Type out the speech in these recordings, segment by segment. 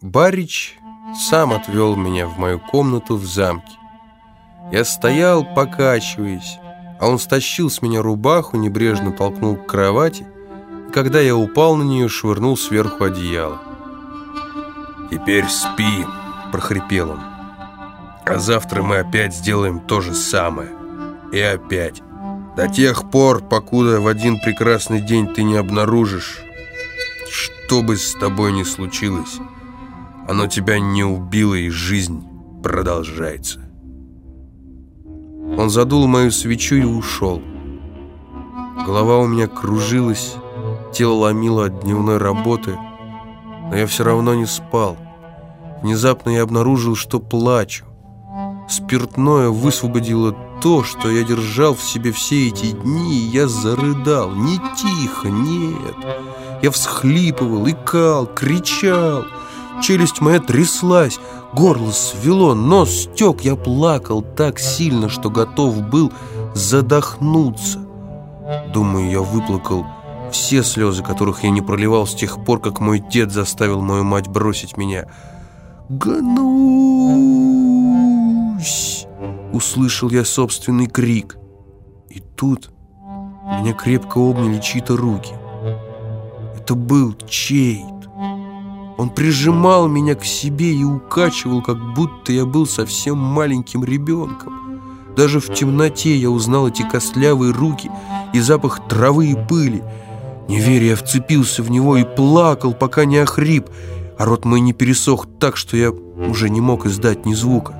Барич сам отвел меня в мою комнату в замке. Я стоял, покачиваясь, а он стащил с меня рубаху, небрежно толкнул к кровати, и когда я упал на нее, швырнул сверху одеяло. «Теперь спи», — прохрипел он. «А завтра мы опять сделаем то же самое. И опять. До тех пор, покуда в один прекрасный день ты не обнаружишь, что бы с тобой ни случилось, оно тебя не убило, и жизнь продолжается». Он задул мою свечу и ушел. Голова у меня кружилась, тело ломило от дневной работы, но я все равно не спал. Внезапно я обнаружил, что плачу. Спиртное высвободило то, что я держал в себе все эти дни, и я зарыдал. Не тихо, нет. Я всхлипывал, икал, кричал. Челюсть моя тряслась, горло свело, нос стек. Я плакал так сильно, что готов был задохнуться. Думаю, я выплакал все слезы, которых я не проливал с тех пор, как мой дед заставил мою мать бросить меня. «Гнусь!» — услышал я собственный крик. И тут меня крепко обняли чьи-то руки. Это был Чейт. Он прижимал меня к себе и укачивал, как будто я был совсем маленьким ребенком. Даже в темноте я узнал эти костлявые руки и запах травы и пыли. Не вцепился в него и плакал, пока не охрип, а рот мой не пересох так, что я уже не мог издать ни звука.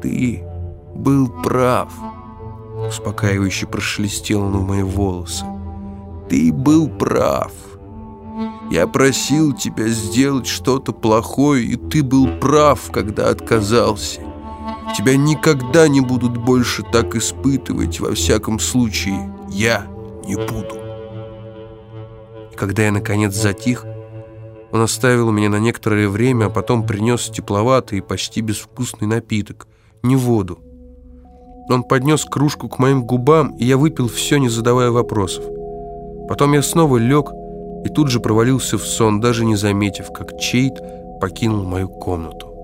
«Ты был прав», — успокаивающе прошелестел он в мои волосы. «Ты был прав». Я просил тебя сделать что-то плохое, и ты был прав, когда отказался. Тебя никогда не будут больше так испытывать, во всяком случае, я не буду. Когда я, наконец, затих, он оставил меня на некоторое время, а потом принес тепловатый и почти безвкусный напиток, не воду. Он поднес кружку к моим губам, и я выпил все, не задавая вопросов. Потом я снова лег, и тут же провалился в сон, даже не заметив, как Чейт покинул мою комнату.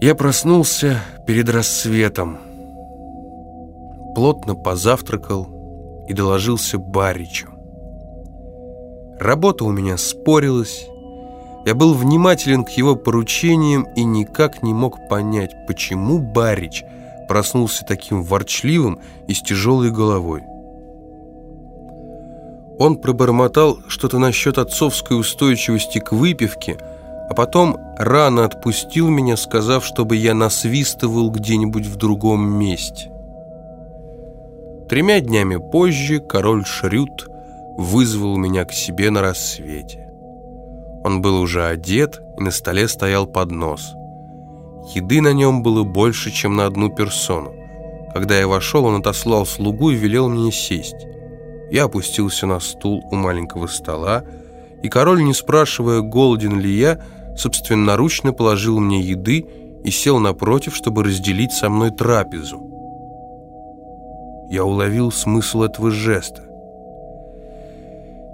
Я проснулся перед рассветом, плотно позавтракал и доложился Баричу. Работа у меня спорилась, я был внимателен к его поручениям и никак не мог понять, почему Барич проснулся таким ворчливым и с тяжелой головой. Он пробормотал что-то насчет отцовской устойчивости к выпивке, а потом рано отпустил меня, сказав, чтобы я насвистывал где-нибудь в другом месте. Тремя днями позже король Шрют вызвал меня к себе на рассвете. Он был уже одет, и на столе стоял поднос. Еды на нем было больше, чем на одну персону. Когда я вошел, он отослал слугу и велел мне сесть. Я опустился на стул у маленького стола, и король, не спрашивая, голоден ли я, собственноручно положил мне еды и сел напротив, чтобы разделить со мной трапезу. Я уловил смысл этого жеста.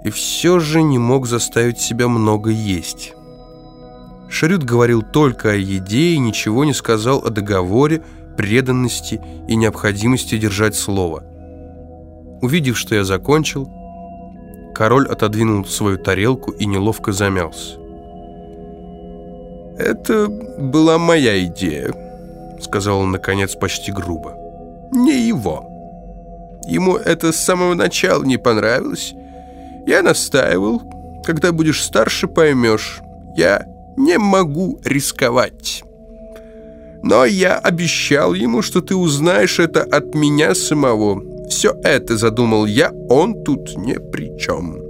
И все же не мог заставить себя много есть. Шарют говорил только о еде и ничего не сказал о договоре, преданности и необходимости держать слово – Увидев, что я закончил, король отодвинул свою тарелку и неловко замялся. «Это была моя идея», — сказал он, наконец, почти грубо. «Не его. Ему это с самого начала не понравилось. Я настаивал. Когда будешь старше, поймешь. Я не могу рисковать. Но я обещал ему, что ты узнаешь это от меня самого. Все это задумал я, он тут ни при чем.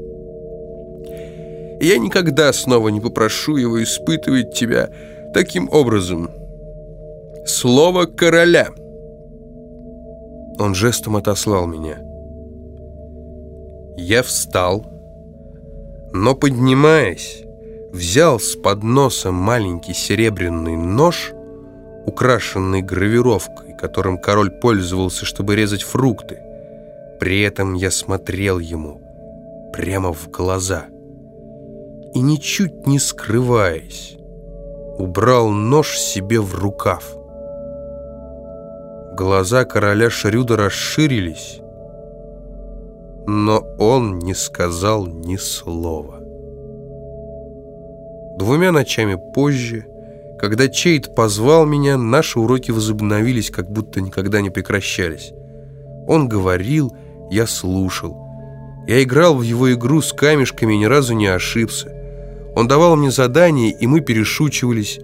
Я никогда снова не попрошу его испытывать тебя таким образом. Слово короля. Он жестом отослал меня. Я встал, но, поднимаясь, взял с подноса маленький серебряный нож, украшенный гравировкой, которым король пользовался, чтобы резать фрукты. При этом я смотрел ему прямо в глаза. и, ничуть не скрываясь, убрал нож себе в рукав. Глаза короля Шрюда расширились, но он не сказал ни слова. Двумя ночами позже, когда Чейд позвал меня, наши уроки возобновились, как будто никогда не прекращались. Он говорил, я слушал. Я играл в его игру с камешками и ни разу не ошибся. Он давал мне задания, и мы перешучивались.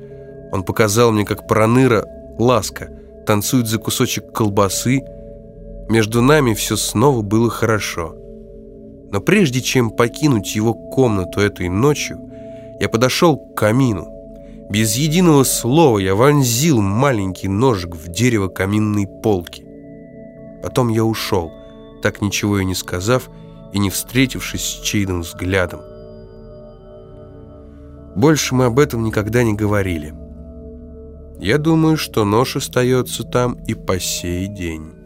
Он показал мне, как проныра Ласка танцует за кусочек колбасы. Между нами все снова было хорошо. Но прежде чем покинуть его комнату этой ночью, я подошел к камину. Без единого слова я вонзил маленький ножик в дерево каминной полки. Потом я ушел, так ничего и не сказав, и не встретившись с чейным взглядом. Больше мы об этом никогда не говорили. Я думаю, что нож остается там и по сей день».